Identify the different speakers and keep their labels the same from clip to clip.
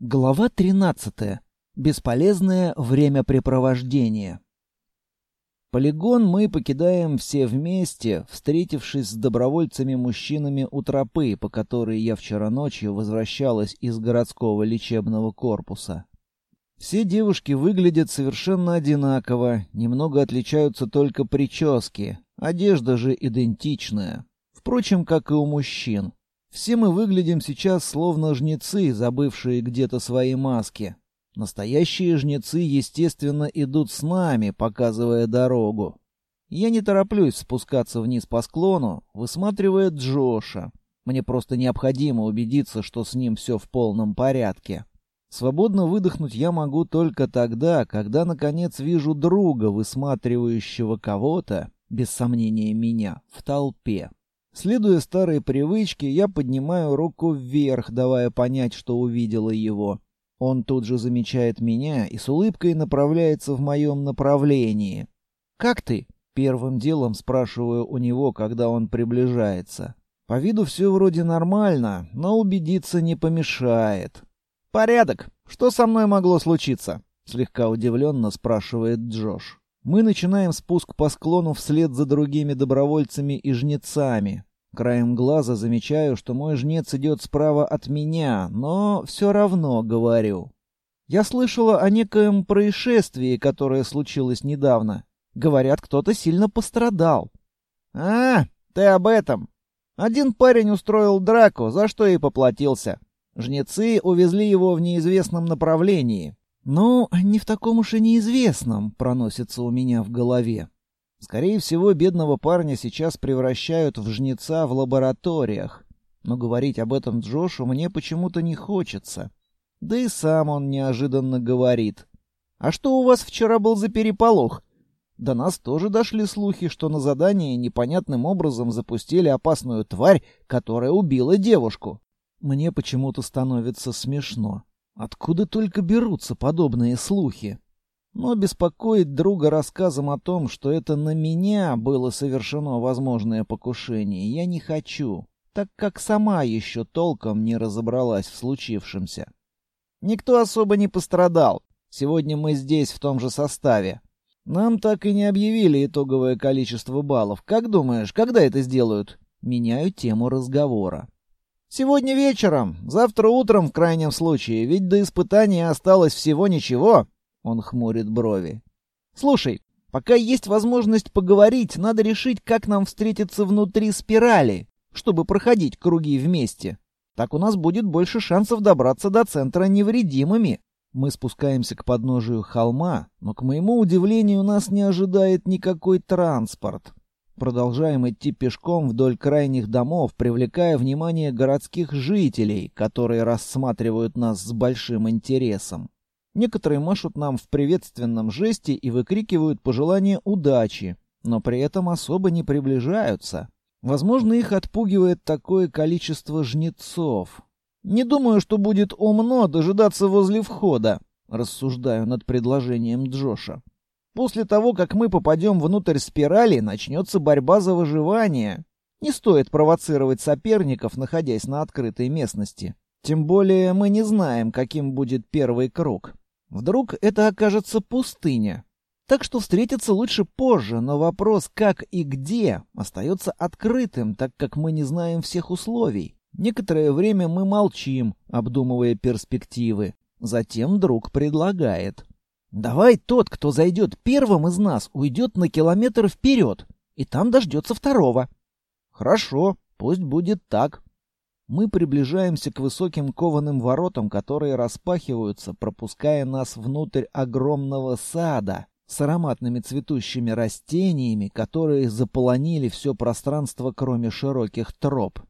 Speaker 1: Глава 13. Бесполезное времяпрепровождение. Полигон мы покидаем все вместе, встретившись с добровольцами-мужчинами у тропы, по которой я вчера ночью возвращалась из городского лечебного корпуса. Все девушки выглядят совершенно одинаково, немного отличаются только прически, одежда же идентичная. Впрочем, как и у мужчин. Все мы выглядим сейчас словно жнецы, забывшие где-то свои маски. Настоящие жнецы, естественно, идут с нами, показывая дорогу. Я не тороплюсь спускаться вниз по склону, высматривая Джоша. Мне просто необходимо убедиться, что с ним все в полном порядке. Свободно выдохнуть я могу только тогда, когда, наконец, вижу друга, высматривающего кого-то, без сомнения меня, в толпе. Следуя старой привычке, я поднимаю руку вверх, давая понять, что увидела его. Он тут же замечает меня и с улыбкой направляется в моем направлении. «Как ты?» — первым делом спрашиваю у него, когда он приближается. По виду все вроде нормально, но убедиться не помешает. «Порядок. Что со мной могло случиться?» — слегка удивленно спрашивает Джош. Мы начинаем спуск по склону вслед за другими добровольцами и жнецами. Краем глаза замечаю, что мой жнец идет справа от меня, но все равно говорю. Я слышала о некоем происшествии, которое случилось недавно. Говорят, кто-то сильно пострадал. А, ты об этом. Один парень устроил драку, за что и поплатился. Жнецы увезли его в неизвестном направлении. «Ну, не в таком уж и неизвестном», — проносится у меня в голове. Скорее всего, бедного парня сейчас превращают в жнеца в лабораториях. Но говорить об этом Джошу мне почему-то не хочется. Да и сам он неожиданно говорит. «А что у вас вчера был за переполох?» До нас тоже дошли слухи, что на задание непонятным образом запустили опасную тварь, которая убила девушку. Мне почему-то становится смешно. Откуда только берутся подобные слухи? Но беспокоить друга рассказом о том, что это на меня было совершено возможное покушение, я не хочу, так как сама еще толком не разобралась в случившемся. Никто особо не пострадал. Сегодня мы здесь в том же составе. Нам так и не объявили итоговое количество баллов. Как думаешь, когда это сделают? Меняю тему разговора. Сегодня вечером, завтра утром в крайнем случае, ведь до испытания осталось всего ничего. Он хмурит брови. «Слушай, пока есть возможность поговорить, надо решить, как нам встретиться внутри спирали, чтобы проходить круги вместе. Так у нас будет больше шансов добраться до центра невредимыми». Мы спускаемся к подножию холма, но, к моему удивлению, нас не ожидает никакой транспорт. Продолжаем идти пешком вдоль крайних домов, привлекая внимание городских жителей, которые рассматривают нас с большим интересом. Некоторые машут нам в приветственном жесте и выкрикивают пожелания удачи, но при этом особо не приближаются. Возможно, их отпугивает такое количество жнецов. Не думаю, что будет умно дожидаться возле входа, рассуждаю над предложением Джоша. После того, как мы попадем внутрь спирали, начнется борьба за выживание. Не стоит провоцировать соперников, находясь на открытой местности. Тем более мы не знаем, каким будет первый круг. Вдруг это окажется пустыня. Так что встретиться лучше позже, но вопрос как и где остается открытым, так как мы не знаем всех условий. Некоторое время мы молчим, обдумывая перспективы. Затем друг предлагает. «Давай тот, кто зайдет первым из нас, уйдет на километр вперед, и там дождется второго». «Хорошо, пусть будет так», мы приближаемся к высоким кованым воротам, которые распахиваются, пропуская нас внутрь огромного сада с ароматными цветущими растениями, которые заполонили все пространство, кроме широких троп.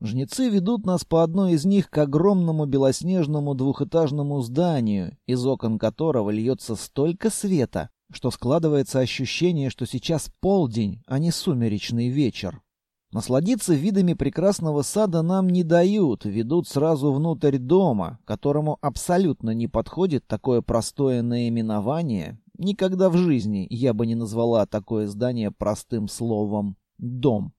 Speaker 1: Жнецы ведут нас по одной из них к огромному белоснежному двухэтажному зданию, из окон которого льется столько света, что складывается ощущение, что сейчас полдень, а не сумеречный вечер. Насладиться видами прекрасного сада нам не дают, ведут сразу внутрь дома, которому абсолютно не подходит такое простое наименование. Никогда в жизни я бы не назвала такое здание простым словом «дом».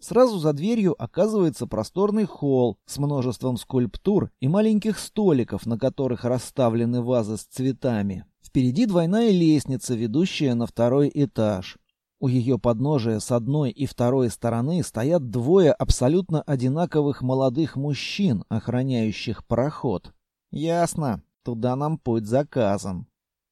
Speaker 1: Сразу за дверью оказывается просторный холл с множеством скульптур и маленьких столиков, на которых расставлены вазы с цветами. Впереди двойная лестница, ведущая на второй этаж. У ее подножия с одной и второй стороны стоят двое абсолютно одинаковых молодых мужчин, охраняющих проход. Ясно, туда нам путь заказан.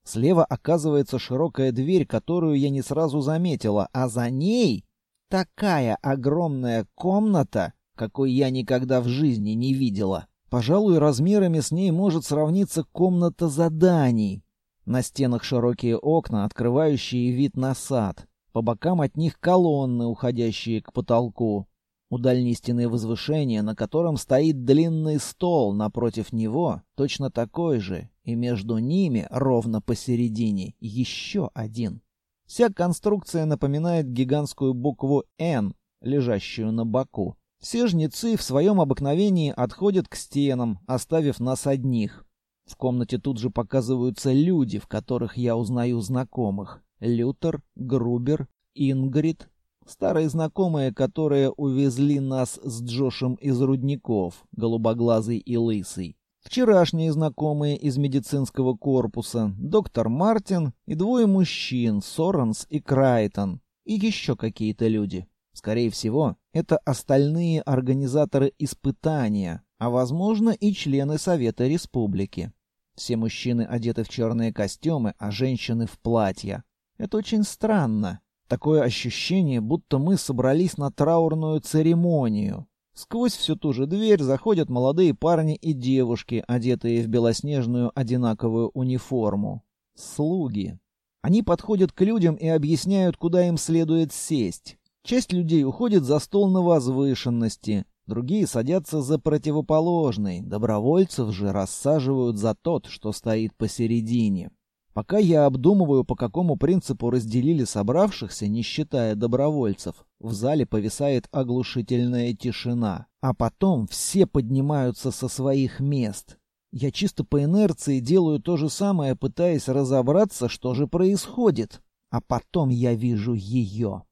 Speaker 1: Слева оказывается широкая дверь, которую я не сразу заметила, а за ней такая огромная комната, какой я никогда в жизни не видела. Пожалуй, размерами с ней может сравниться комната заданий. На стенах широкие окна, открывающие вид на сад. По бокам от них колонны, уходящие к потолку. У дальней стены возвышение, на котором стоит длинный стол, напротив него точно такой же, и между ними, ровно посередине, еще один. Вся конструкция напоминает гигантскую букву «Н», лежащую на боку. Все жнецы в своем обыкновении отходят к стенам, оставив нас одних. В комнате тут же показываются люди, в которых я узнаю знакомых. Лютер, Грубер, Ингрид, старые знакомые, которые увезли нас с Джошем из рудников, голубоглазый и лысый. Вчерашние знакомые из медицинского корпуса, доктор Мартин и двое мужчин, Соренс и Крайтон, и еще какие-то люди. Скорее всего, это остальные организаторы испытания, а возможно и члены Совета Республики. Все мужчины одеты в черные костюмы, а женщины в платья. Это очень странно. Такое ощущение, будто мы собрались на траурную церемонию. Сквозь всю ту же дверь заходят молодые парни и девушки, одетые в белоснежную одинаковую униформу. Слуги. Они подходят к людям и объясняют, куда им следует сесть. Часть людей уходит за стол на возвышенности, другие садятся за противоположный, добровольцев же рассаживают за тот, что стоит посередине. Пока я обдумываю, по какому принципу разделили собравшихся, не считая добровольцев, в зале повисает оглушительная тишина. А потом все поднимаются со своих мест. Я чисто по инерции делаю то же самое, пытаясь разобраться, что же происходит. А потом я вижу ее.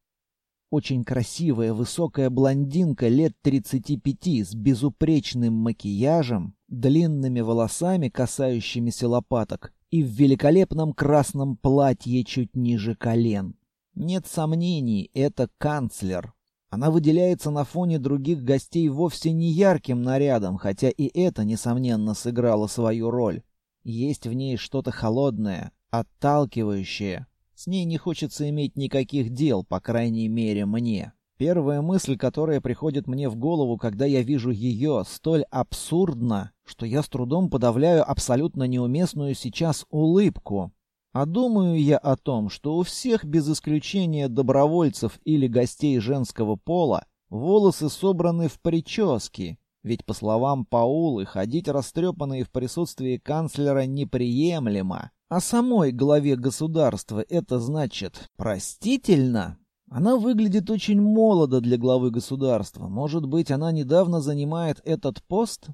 Speaker 1: Очень красивая высокая блондинка лет 35 с безупречным макияжем, длинными волосами, касающимися лопаток, и в великолепном красном платье чуть ниже колен. Нет сомнений, это канцлер. Она выделяется на фоне других гостей вовсе не ярким нарядом, хотя и это, несомненно, сыграло свою роль. Есть в ней что-то холодное, отталкивающее. С ней не хочется иметь никаких дел, по крайней мере, мне. Первая мысль, которая приходит мне в голову, когда я вижу ее, столь абсурдна, что я с трудом подавляю абсолютно неуместную сейчас улыбку. А думаю я о том, что у всех без исключения добровольцев или гостей женского пола волосы собраны в прически, ведь, по словам Паулы, ходить растрепанные в присутствии канцлера неприемлемо. А самой главе государства это значит простительно? Она выглядит очень молодо для главы государства. Может быть, она недавно занимает этот пост?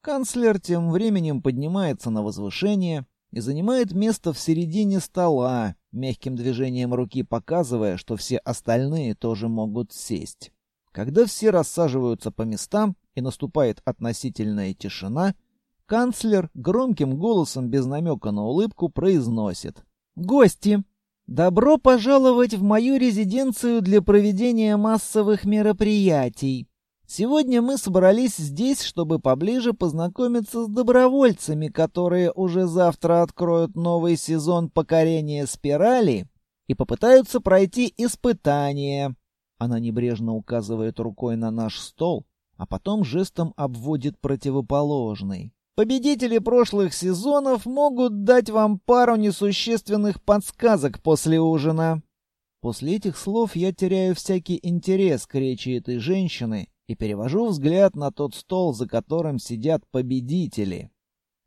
Speaker 1: Канцлер тем временем поднимается на возвышение и занимает место в середине стола, мягким движением руки показывая, что все остальные тоже могут сесть. Когда все рассаживаются по местам и наступает относительная тишина, канцлер громким голосом без намека на улыбку произносит «Гости!» Добро пожаловать в мою резиденцию для проведения массовых мероприятий. Сегодня мы собрались здесь, чтобы поближе познакомиться с добровольцами, которые уже завтра откроют новый сезон покорения спирали и попытаются пройти испытание. Она небрежно указывает рукой на наш стол, а потом жестом обводит противоположный. Победители прошлых сезонов могут дать вам пару несущественных подсказок после ужина. После этих слов я теряю всякий интерес к речи этой женщины и перевожу взгляд на тот стол, за которым сидят победители.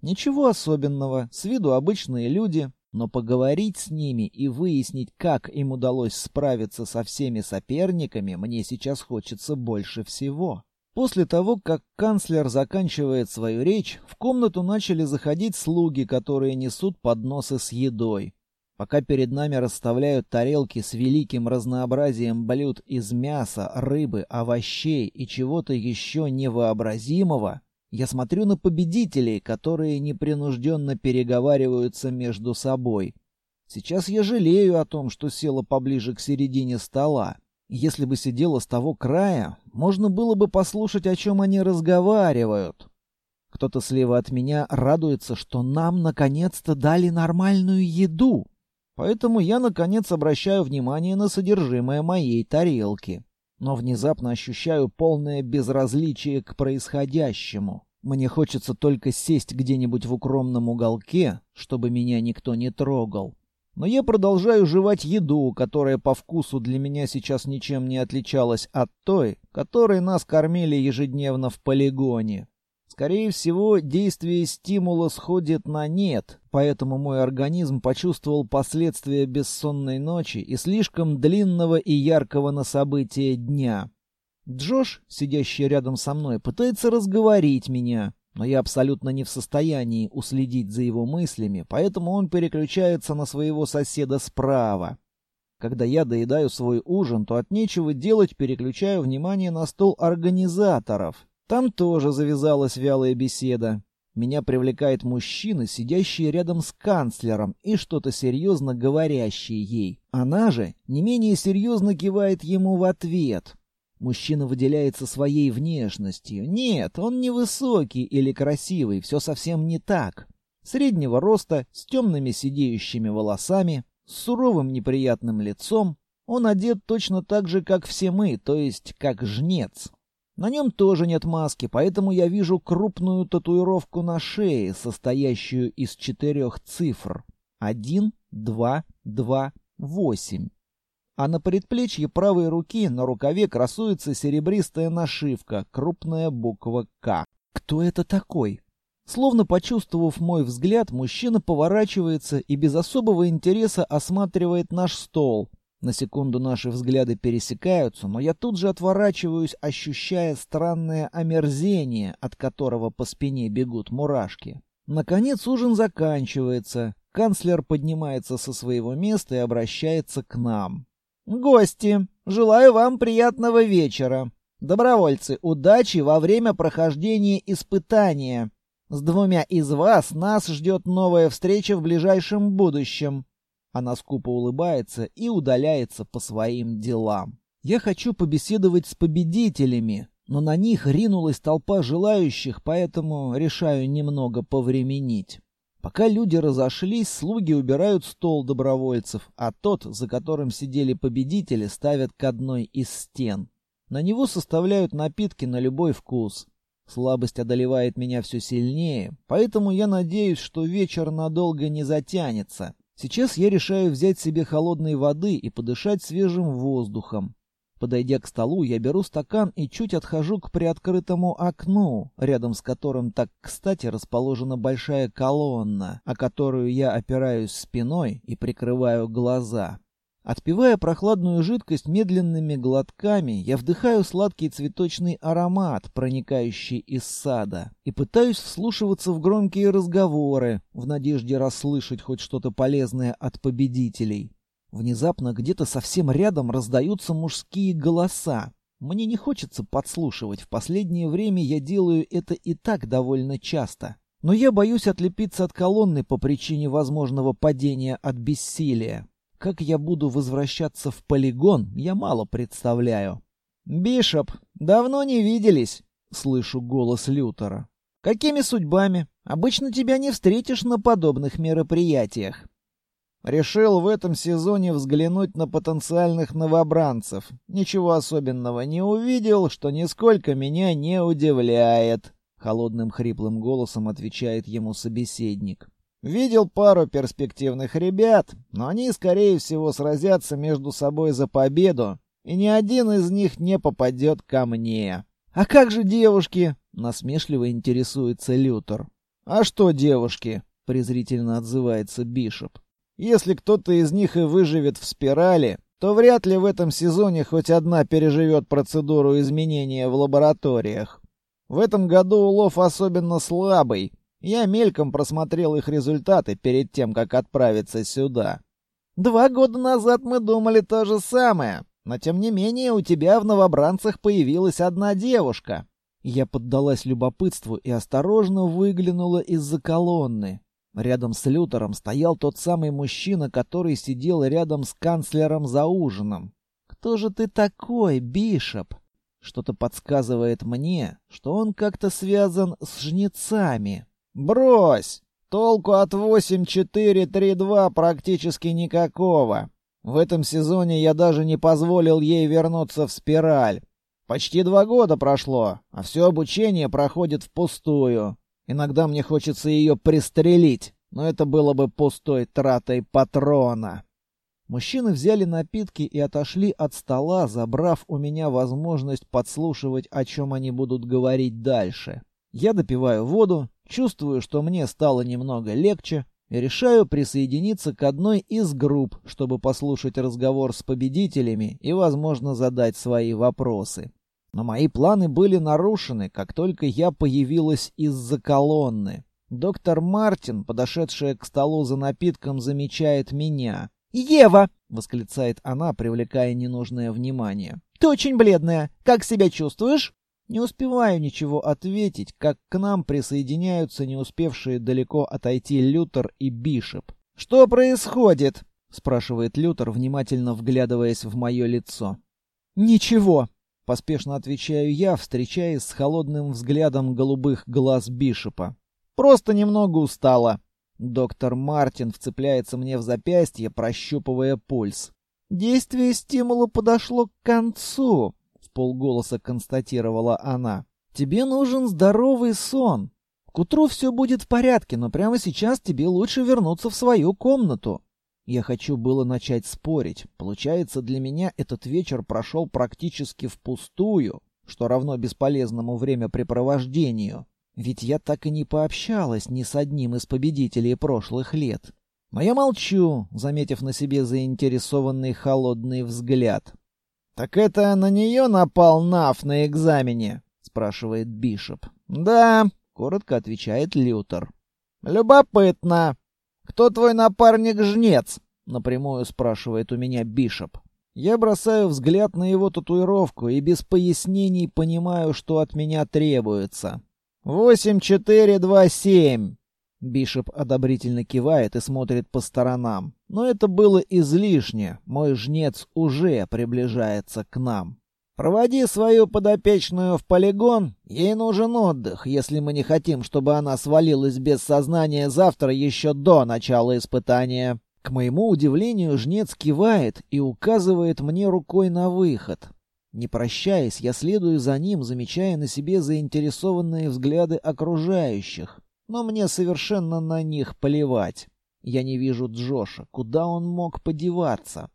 Speaker 1: Ничего особенного, с виду обычные люди, но поговорить с ними и выяснить, как им удалось справиться со всеми соперниками, мне сейчас хочется больше всего. После того, как канцлер заканчивает свою речь, в комнату начали заходить слуги, которые несут подносы с едой. Пока перед нами расставляют тарелки с великим разнообразием блюд из мяса, рыбы, овощей и чего-то еще невообразимого, я смотрю на победителей, которые непринужденно переговариваются между собой. Сейчас я жалею о том, что села поближе к середине стола. Если бы сидела с того края, можно было бы послушать, о чем они разговаривают. Кто-то слева от меня радуется, что нам наконец-то дали нормальную еду. Поэтому я, наконец, обращаю внимание на содержимое моей тарелки. Но внезапно ощущаю полное безразличие к происходящему. Мне хочется только сесть где-нибудь в укромном уголке, чтобы меня никто не трогал. Но я продолжаю жевать еду, которая по вкусу для меня сейчас ничем не отличалась от той, которой нас кормили ежедневно в полигоне. Скорее всего, действие стимула сходит на нет, поэтому мой организм почувствовал последствия бессонной ночи и слишком длинного и яркого на события дня. Джош, сидящий рядом со мной, пытается разговорить меня, но я абсолютно не в состоянии уследить за его мыслями, поэтому он переключается на своего соседа справа. Когда я доедаю свой ужин, то от нечего делать переключаю внимание на стол организаторов — там тоже завязалась вялая беседа. Меня привлекает мужчина, сидящий рядом с канцлером и что-то серьезно говорящий ей. Она же не менее серьезно кивает ему в ответ. Мужчина выделяется своей внешностью. Нет, он не высокий или красивый, все совсем не так. Среднего роста, с темными сидеющими волосами, с суровым неприятным лицом. Он одет точно так же, как все мы, то есть как жнец. На нем тоже нет маски, поэтому я вижу крупную татуировку на шее, состоящую из четырех цифр. Один, два, два, восемь. А на предплечье правой руки на рукаве красуется серебристая нашивка, крупная буква «К». Кто это такой? Словно почувствовав мой взгляд, мужчина поворачивается и без особого интереса осматривает наш стол, на секунду наши взгляды пересекаются, но я тут же отворачиваюсь, ощущая странное омерзение, от которого по спине бегут мурашки. Наконец ужин заканчивается. Канцлер поднимается со своего места и обращается к нам. «Гости, желаю вам приятного вечера. Добровольцы, удачи во время прохождения испытания. С двумя из вас нас ждет новая встреча в ближайшем будущем. Она скупо улыбается и удаляется по своим делам. Я хочу побеседовать с победителями, но на них ринулась толпа желающих, поэтому решаю немного повременить. Пока люди разошлись, слуги убирают стол добровольцев, а тот, за которым сидели победители, ставят к одной из стен. На него составляют напитки на любой вкус. Слабость одолевает меня все сильнее, поэтому я надеюсь, что вечер надолго не затянется. Сейчас я решаю взять себе холодной воды и подышать свежим воздухом. Подойдя к столу, я беру стакан и чуть отхожу к приоткрытому окну, рядом с которым так кстати расположена большая колонна, о которую я опираюсь спиной и прикрываю глаза. Отпивая прохладную жидкость медленными глотками, я вдыхаю сладкий цветочный аромат, проникающий из сада, и пытаюсь вслушиваться в громкие разговоры, в надежде расслышать хоть что-то полезное от победителей. Внезапно где-то совсем рядом раздаются мужские голоса. Мне не хочется подслушивать, в последнее время я делаю это и так довольно часто. Но я боюсь отлепиться от колонны по причине возможного падения от бессилия. Как я буду возвращаться в полигон, я мало представляю. «Бишоп, давно не виделись», — слышу голос Лютера. «Какими судьбами? Обычно тебя не встретишь на подобных мероприятиях». Решил в этом сезоне взглянуть на потенциальных новобранцев. Ничего особенного не увидел, что нисколько меня не удивляет. Холодным хриплым голосом отвечает ему собеседник. Видел пару перспективных ребят, но они, скорее всего, сразятся между собой за победу, и ни один из них не попадет ко мне. «А как же девушки?» — насмешливо интересуется Лютер. «А что девушки?» — презрительно отзывается Бишоп. «Если кто-то из них и выживет в спирали, то вряд ли в этом сезоне хоть одна переживет процедуру изменения в лабораториях. В этом году улов особенно слабый, я мельком просмотрел их результаты перед тем, как отправиться сюда. Два года назад мы думали то же самое, но тем не менее у тебя в новобранцах появилась одна девушка. Я поддалась любопытству и осторожно выглянула из-за колонны. Рядом с Лютером стоял тот самый мужчина, который сидел рядом с канцлером за ужином. «Кто же ты такой, Бишоп?» Что-то подсказывает мне, что он как-то связан с жнецами. «Брось! Толку от 8-4-3-2 практически никакого. В этом сезоне я даже не позволил ей вернуться в спираль. Почти два года прошло, а все обучение проходит впустую. Иногда мне хочется ее пристрелить, но это было бы пустой тратой патрона. Мужчины взяли напитки и отошли от стола, забрав у меня возможность подслушивать, о чем они будут говорить дальше. Я допиваю воду, чувствую, что мне стало немного легче, и решаю присоединиться к одной из групп, чтобы послушать разговор с победителями и, возможно, задать свои вопросы. Но мои планы были нарушены, как только я появилась из-за колонны. Доктор Мартин, подошедшая к столу за напитком, замечает меня. «Ева!» — восклицает она, привлекая ненужное внимание. «Ты очень бледная. Как себя чувствуешь?» Не успеваю ничего ответить, как к нам присоединяются не успевшие далеко отойти Лютер и Бишоп. «Что происходит?» — спрашивает Лютер, внимательно вглядываясь в мое лицо. «Ничего», Поспешно отвечаю я, встречаясь с холодным взглядом голубых глаз Бишопа. Просто немного устала. Доктор Мартин вцепляется мне в запястье, прощупывая пульс. Действие стимула подошло к концу, в полголоса констатировала она. Тебе нужен здоровый сон. К утру все будет в порядке, но прямо сейчас тебе лучше вернуться в свою комнату. Я хочу было начать спорить. Получается, для меня этот вечер прошел практически впустую, что равно бесполезному времяпрепровождению. Ведь я так и не пообщалась ни с одним из победителей прошлых лет. Но я молчу, заметив на себе заинтересованный холодный взгляд. «Так это на нее напал Наф на экзамене?» — спрашивает Бишоп. «Да», — коротко отвечает Лютер. «Любопытно. «Кто твой напарник-жнец?» — напрямую спрашивает у меня Бишоп. Я бросаю взгляд на его татуировку и без пояснений понимаю, что от меня требуется. «Восемь, четыре, два, семь!» Бишоп одобрительно кивает и смотрит по сторонам. Но это было излишне. Мой жнец уже приближается к нам. Проводи свою подопечную в полигон. Ей нужен отдых, если мы не хотим, чтобы она свалилась без сознания завтра еще до начала испытания. К моему удивлению, жнец кивает и указывает мне рукой на выход. Не прощаясь, я следую за ним, замечая на себе заинтересованные взгляды окружающих. Но мне совершенно на них плевать. Я не вижу Джоша. Куда он мог подеваться?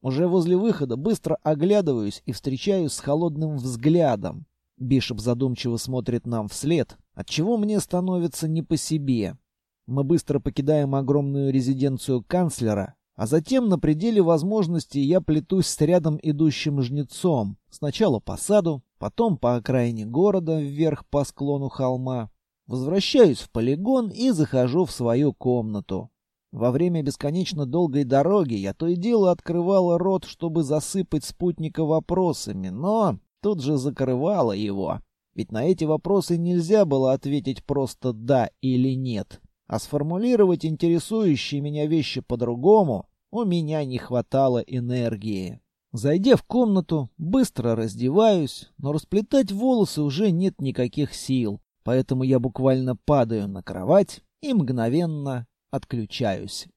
Speaker 1: Уже возле выхода быстро оглядываюсь и встречаюсь с холодным взглядом. Бишоп задумчиво смотрит нам вслед, отчего мне становится не по себе. Мы быстро покидаем огромную резиденцию канцлера, а затем на пределе возможностей я плетусь с рядом идущим жнецом. Сначала по саду, потом по окраине города вверх по склону холма. Возвращаюсь в полигон и захожу в свою комнату. Во время бесконечно долгой дороги я то и дело открывала рот, чтобы засыпать спутника вопросами, но тут же закрывала его. Ведь на эти вопросы нельзя было ответить просто «да» или «нет». А сформулировать интересующие меня вещи по-другому у меня не хватало энергии. Зайдя в комнату, быстро раздеваюсь, но расплетать волосы уже нет никаких сил, поэтому я буквально падаю на кровать и мгновенно отключаюсь.